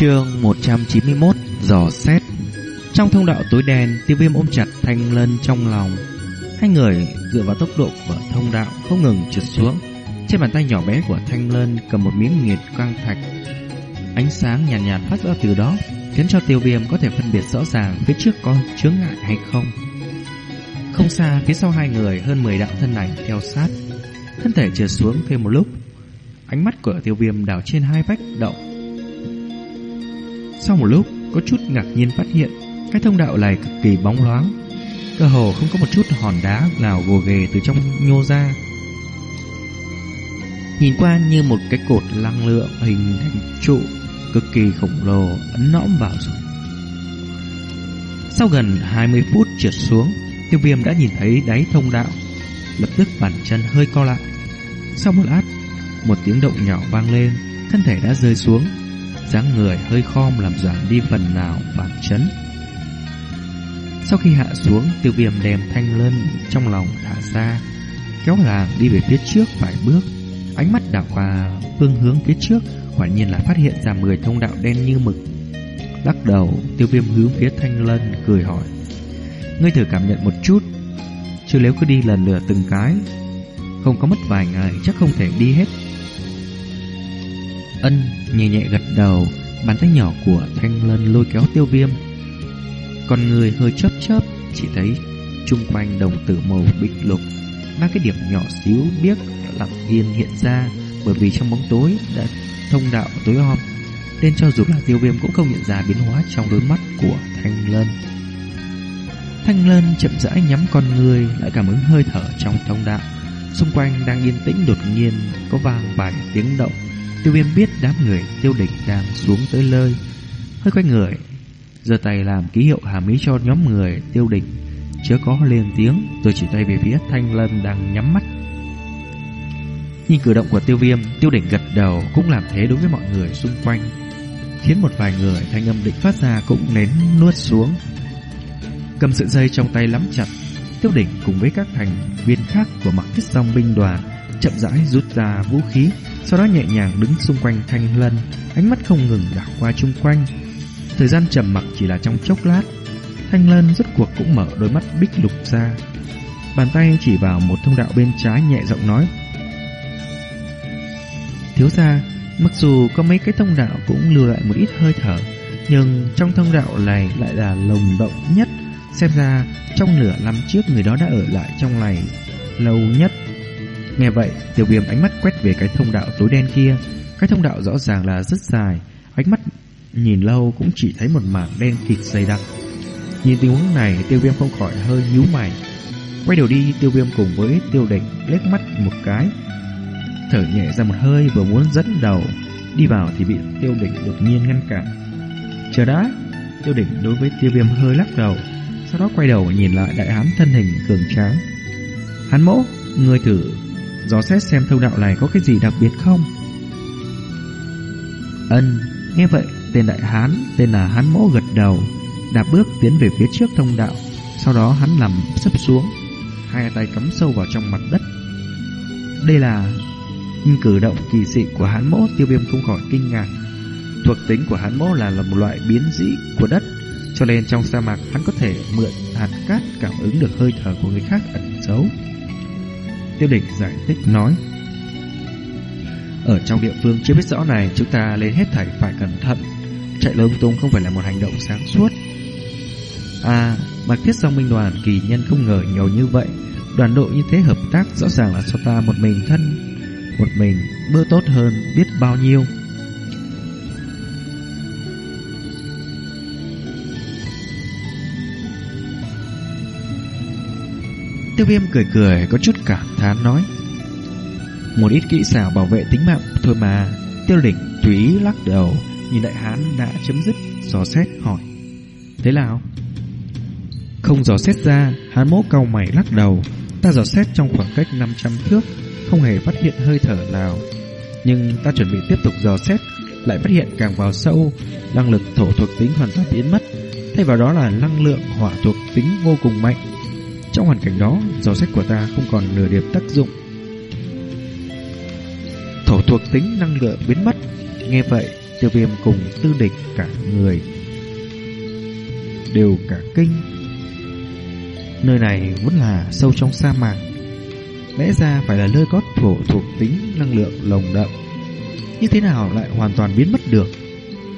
Chương 191 Giò xét. Trong thông đạo tối đen Tiêu viêm ôm chặt thanh lân trong lòng. Hai người dựa vào tốc độ của thông đạo Không ngừng trượt xuống. Trên bàn tay nhỏ bé của thanh lân Cầm một miếng nghiệt quang thạch. Ánh sáng nhàn nhạt, nhạt phát ra từ đó Khiến cho tiêu viêm có thể phân biệt rõ ràng Phía trước có chướng ngại hay không. Không xa phía sau hai người Hơn 10 đạo thân ảnh theo sát. Thân thể trượt xuống thêm một lúc. Ánh mắt của tiêu viêm đảo trên hai vách động sau một lúc, có chút ngạc nhiên phát hiện cái thông đạo này cực kỳ bóng loáng. Cơ hồ không có một chút hòn đá nào gồ ghề từ trong nhô ra. Nhìn qua như một cái cột năng lượng hình thành trụ cực kỳ khổng lồ ấn nõm vào rồi. Sau gần 20 phút trượt xuống, tiêu viêm đã nhìn thấy đáy thông đạo. Lập tức bàn chân hơi co lại. Sau một lát, một tiếng động nhỏ vang lên, thân thể đã rơi xuống dáng người hơi khom làm giảm đi phần nào phản chấn. Sau khi hạ xuống, tiêu viêm đem thanh lân trong lòng thả ra, kéo làng đi về phía trước vài bước. Ánh mắt đảo qua phương hướng phía trước, quả nhiên là phát hiện ra 10 thông đạo đen như mực. Lắc đầu, tiêu viêm hướng phía thanh lân, cười hỏi. Ngươi thử cảm nhận một chút, chứ nếu cứ đi lần lượt từng cái, không có mất vài ngày chắc không thể đi hết Ân nhẹ nhẹ gật đầu, bàn tay nhỏ của Thanh Lân lôi kéo tiêu viêm. Con người hơi chớp chớp, chỉ thấy chung quanh đồng tử màu bích lục, ba cái điểm nhỏ xíu biếc lặng yên hiện ra bởi vì trong bóng tối đã thông đạo tối om. Nên cho dù là tiêu viêm cũng không nhận ra biến hóa trong đôi mắt của Thanh Lân. Thanh Lân chậm rãi nhắm con người lại cảm ứng hơi thở trong thông đạo. Xung quanh đang yên tĩnh đột nhiên có vang vài tiếng động Tiêu viêm biết đám người tiêu địch đang xuống tới nơi, Hơi quay người, giơ tay làm ký hiệu hàm ý cho nhóm người tiêu địch Chớ có lên tiếng, Rồi chỉ tay về phía thanh lân đang nhắm mắt. Nhìn cử động của tiêu viêm, Tiêu địch gật đầu, cũng làm thế đối với mọi người xung quanh, Khiến một vài người thanh âm định phát ra cũng nén nuốt xuống. Cầm sợi dây trong tay lắm chặt, Tiêu đỉnh cùng với các thành viên khác của mặc thiết song binh đoàn chậm rãi rút ra vũ khí sau đó nhẹ nhàng đứng xung quanh Thanh Lân, ánh mắt không ngừng đảo qua chung quanh. Thời gian trầm mặc chỉ là trong chốc lát, Thanh Lân rốt cuộc cũng mở đôi mắt bích lục ra. Bàn tay chỉ vào một thông đạo bên trái nhẹ giọng nói. Thiếu gia, mặc dù có mấy cái thông đạo cũng lưu lại một ít hơi thở, nhưng trong thông đạo này lại là lồng động nhất. Xem ra trong nửa năm trước người đó đã ở lại trong này lâu nhất. Nghe vậy, tiểu viêm ánh mắt quét về cái thông đạo tối đen kia. Cái thông đạo rõ ràng là rất dài, ánh mắt nhìn lâu cũng chỉ thấy một mảng đen kịt dày đặc. Nhìn tình huống này, tiêu viêm không khỏi hơi nhíu mày. Quay đầu đi, tiêu viêm cùng với tiêu đỉnh liếc mắt một cái. Thở nhẹ ra một hơi vừa muốn dẫn đầu, đi vào thì bị tiêu đỉnh đột nhiên ngăn cản. Chờ đã, tiêu đỉnh đối với tiêu viêm hơi lắc đầu, sau đó quay đầu nhìn lại đại hán thân hình cường tráng. Hắn mẫu, người thử dò xét xem thông đạo này có cái gì đặc biệt không. Ân, nghe vậy, tên đại hán tên là Hán Mỗ gật đầu, đạp bước tiến về phía trước thông đạo, sau đó hắn nằm sấp xuống, hai tay cắm sâu vào trong mặt đất. Đây là cử động kỳ dị của Hán Mỗ Tiêu Viêm không khỏi kinh ngạc. Thuộc tính của Hán Mỗ là là một loại biến dị của đất, cho nên trong sa mạc hắn có thể mượn hạt cát cảm ứng được hơi thở của người khác ẩn giấu. Tiêu địch giải thích nói. Ở trong địa phương chưa biết rõ này, Chúng ta lên hết thảy phải cẩn thận. Chạy lung tung không phải là một hành động sáng suốt. À Bạch thiết song minh đoàn kỳ nhân không ngờ nhiều như vậy. Đoàn đội như thế hợp tác Rõ ràng là cho ta một mình thân, Một mình bữa tốt hơn biết bao nhiêu. Tiêu viêm cười cười, có chút cảm thán nói. Một ít kỹ xảo bảo vệ tính mạng thôi mà, Tiêu đỉnh túy lắc đầu, Nhìn đại hán đã chấm dứt Dò xét hỏi. Thế nào? Không dò xét ra, Hán mỗ cau mày lắc đầu. Ta dò xét trong khoảng cách 500 thước, Không hề phát hiện hơi thở nào. Nhưng ta chuẩn bị tiếp tục dò xét, Lại phát hiện càng vào sâu, Năng lực thổ thuộc tính hoàn toàn biến mất. Thay vào đó là năng lượng hỏa thuộc tính vô cùng mạnh trong hoàn cảnh đó, dò sách của ta không còn nửa điểm tác dụng. Thổ thuộc tính năng lượng biến mất. Nghe vậy, Tiêu viêm cùng tư địch cả người Đều cả kinh. Nơi này vẫn là sâu trong sa mạc. Lẽ ra phải là nơi có thổ thuộc tính năng lượng lồng đậm. Như thế nào lại hoàn toàn biến mất được?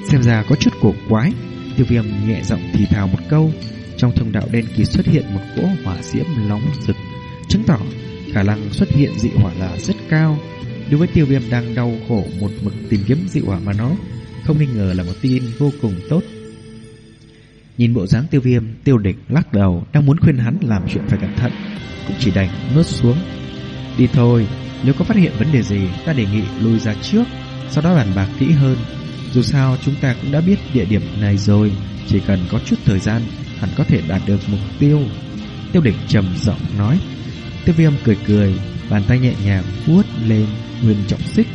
Xem ra có chút cổ quái. Tiêu viêm nhẹ giọng thì thào một câu. Trong thông đạo đen kỳ xuất hiện một cỗ hỏa diễm nóng rực. Chứng tỏ khả năng xuất hiện dị hỏa là rất cao. Đối với tiêu viêm đang đau khổ một mực tìm kiếm dị hỏa mà nó Không nghi ngờ là một tin vô cùng tốt. Nhìn bộ dáng tiêu viêm, Tiêu địch lắc đầu, Đang muốn khuyên hắn làm chuyện phải cẩn thận, Cũng chỉ đành nuốt xuống. Đi thôi, Nếu có phát hiện vấn đề gì, Ta đề nghị lui ra trước, Sau đó bàn bạc kỹ hơn. Dù sao, chúng ta cũng đã biết địa điểm này rồi, Chỉ cần có chút thời gian Hẳn có thể đạt được mục tiêu. Tiêu địch trầm giọng nói. Tiêu viêm cười cười, Bàn tay nhẹ nhàng vuốt lên nguyên trọng xích.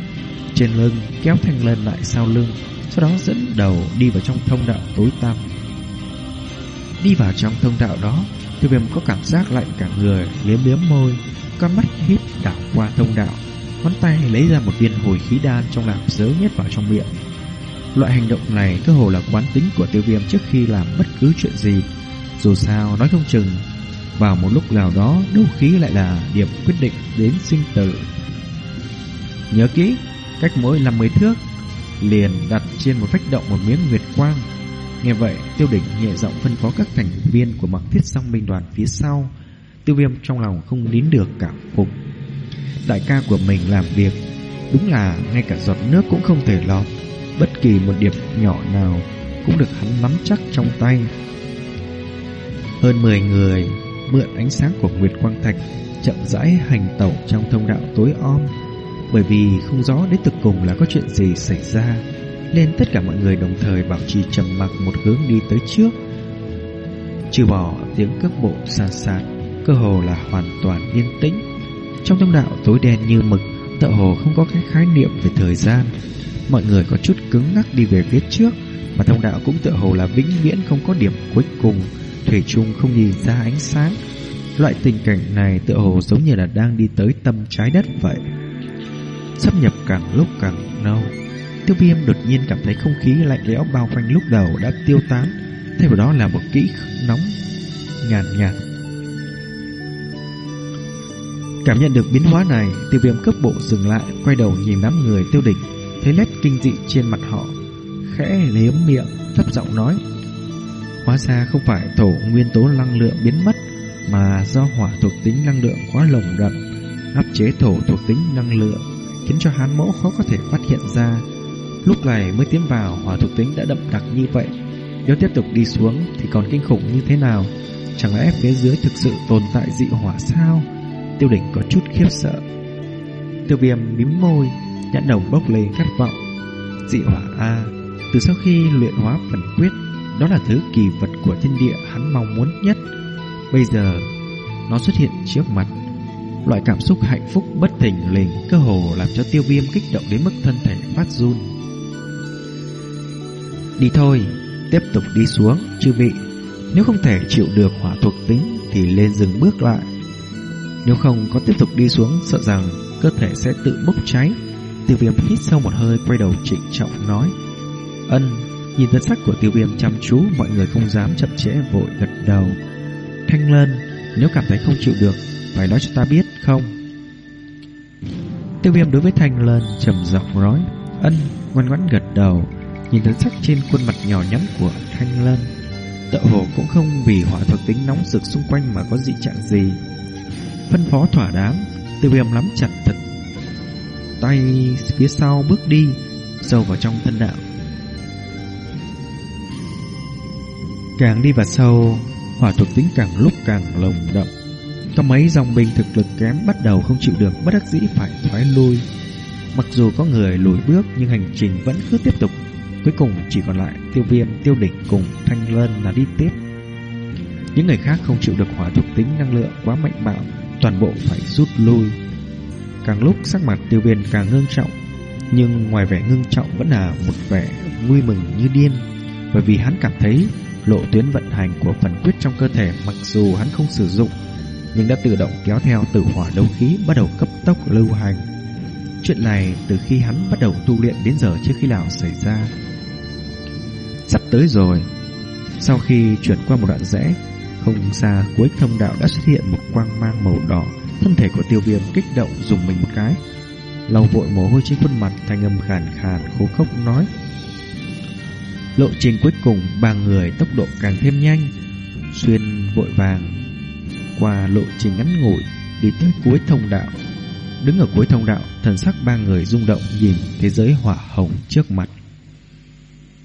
Trên lưng kéo thanh lên lại sau lưng, Sau đó dẫn đầu đi vào trong thông đạo tối tăm. Đi vào trong thông đạo đó, Tiêu viêm có cảm giác lạnh cả người, Liếm liếm môi, Con mắt hít đảo qua thông đạo. Ngón tay lấy ra một viên hồi khí đan Trong lạp giới nhét vào trong miệng. Loại hành động này cơ hồ là quán tính của tiêu viêm Trước khi làm bất cứ chuyện gì Dù sao nói không chừng Vào một lúc nào đó Đấu khí lại là điểm quyết định đến sinh tử Nhớ kỹ Cách mỗi 50 thước Liền đặt trên một vách động một miếng nguyệt quang Nghe vậy, tiêu đỉnh nhẹ giọng phân phó các thành viên của mặc thiết song binh đoàn phía sau. Tiêu viêm trong lòng không nín được cảm phục. Đại ca của mình làm việc, đúng là ngay cả giọt nước cũng không thể lọt. Bất kỳ một điểm nhỏ nào cũng được hắn nắm chắc trong tay. Hơn 10 người mượn ánh sáng của Nguyệt Quang Thạch chậm rãi hành tẩu trong thông đạo tối om bởi vì không rõ đến thực cùng là có chuyện gì xảy ra nên tất cả mọi người đồng thời bảo trì trầm mặc một hướng đi tới trước. Trừ bỏ tiếng cước bộ xa sạt, cơ hồ là hoàn toàn yên tĩnh. Trong thông đạo tối đen như mực, tựa hồ không có cái khái niệm về thời gian. Mọi người có chút cứng ngắc đi về phía trước, mà thông đạo cũng tựa hồ là vĩnh viễn không có điểm cuối cùng, thủy chung không nhìn ra ánh sáng. Loại tình cảnh này tựa hồ giống như là đang đi tới tâm trái đất vậy. Sắp nhập càng lúc càng lâu. Tiêu viêm đột nhiên cảm thấy không khí lạnh lẽo bao quanh lúc đầu đã tiêu tán Thay vào đó là một kỹ nóng nhàn nhạt, Cảm nhận được biến hóa này Tiêu viêm cấp bộ dừng lại Quay đầu nhìn đám người tiêu địch Thấy nét kinh dị trên mặt họ, Khẽ liếm miệng, thấp giọng nói, Hóa ra không phải thổ nguyên tố năng lượng biến mất, Mà do hỏa thuộc tính năng lượng quá lồng đậm, áp chế thổ thuộc tính năng lượng, khiến cho hán mẫu khó có thể phát hiện ra. Lúc này mới tiến vào, hỏa thuộc tính đã đậm đặc như vậy. Nếu tiếp tục đi xuống thì còn kinh khủng như thế nào? Chẳng lẽ phía dưới thực sự tồn tại dị hỏa sao? Tiêu đỉnh có chút khiếp sợ. Tiêu viêm mím môi Nhãn đồng bốc lên khát vọng Dị hỏa A Từ sau khi luyện hóa phần quyết Đó là thứ kỳ vật của thiên địa hắn mong muốn nhất Bây giờ Nó xuất hiện trước mặt Loại cảm xúc hạnh phúc bất thình lình cơ hồ làm cho tiêu viêm kích động đến mức thân thể phát run. Đi thôi, tiếp tục đi xuống, chư vị. Nếu không thể chịu được hỏa thuộc tính thì lên dừng bước lại. Nếu không có tiếp tục đi xuống sợ rằng cơ thể sẽ tự bốc cháy. Tiêu viêm hít sâu một hơi quay đầu trịnh trọng nói. Ân, nhìn thân sắc của tiêu viêm chăm chú mọi người không dám chậm trễ vội gật đầu. Thanh lên, nếu cảm thấy không chịu được, phải nói cho ta biết không? Tiêu viêm đối với Thanh lên trầm giọng nói. Ân, ngoan ngoãn gật đầu. Nhìn thân sắc trên khuôn mặt nhỏ nhắn của Thanh Lân Tợ hồ cũng không vì hỏa thuộc tính nóng rực xung quanh mà có dị trạng gì Phân phó thỏa đáng Tiêu viêm lắm chặt thật Tay phía sau bước đi Sâu vào trong thân đạo Càng đi vào sâu Hỏa thuộc tính càng lúc càng lồng đậm Có mấy dòng binh thực lực kém Bắt đầu không chịu được Bất đắc dĩ phải thoái lui Mặc dù có người lùi bước Nhưng hành trình vẫn cứ tiếp tục Cuối cùng chỉ còn lại tiêu viêm, tiêu đỉnh cùng thanh lân là đi tiếp. Những người khác không chịu được hỏa thuộc tính năng lượng quá mạnh bạo, toàn bộ phải rút lui. Càng lúc sắc mặt tiêu viêm càng ngưng trọng, nhưng ngoài vẻ ngưng trọng vẫn là một vẻ vui mừng như điên, bởi vì hắn cảm thấy lộ tuyến vận hành của phần quyết trong cơ thể mặc dù hắn không sử dụng, nhưng đã tự động kéo theo tử hỏa đấu khí bắt đầu cấp tốc lưu hành. Chuyện này từ khi hắn bắt đầu tu luyện đến giờ trước khi nào xảy ra. Sắp tới rồi. Sau khi chuyển qua một đoạn rẽ, không xa cuối thông đạo đã xuất hiện một quang mang màu đỏ. Thân thể của tiêu viêm kích động dùng mình một cái. Lau vội mồ hôi trên khuôn mặt thanh âm khàn khàn khô khốc nói. Lộ trình cuối cùng ba người tốc độ càng thêm nhanh, xuyên vội vàng qua lộ trình ngắn ngủi đi tới cuối thông đạo. Đứng ở cuối thông đạo, thần sắc ba người rung động nhìn thế giới hỏa hồng trước mặt.